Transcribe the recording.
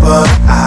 but I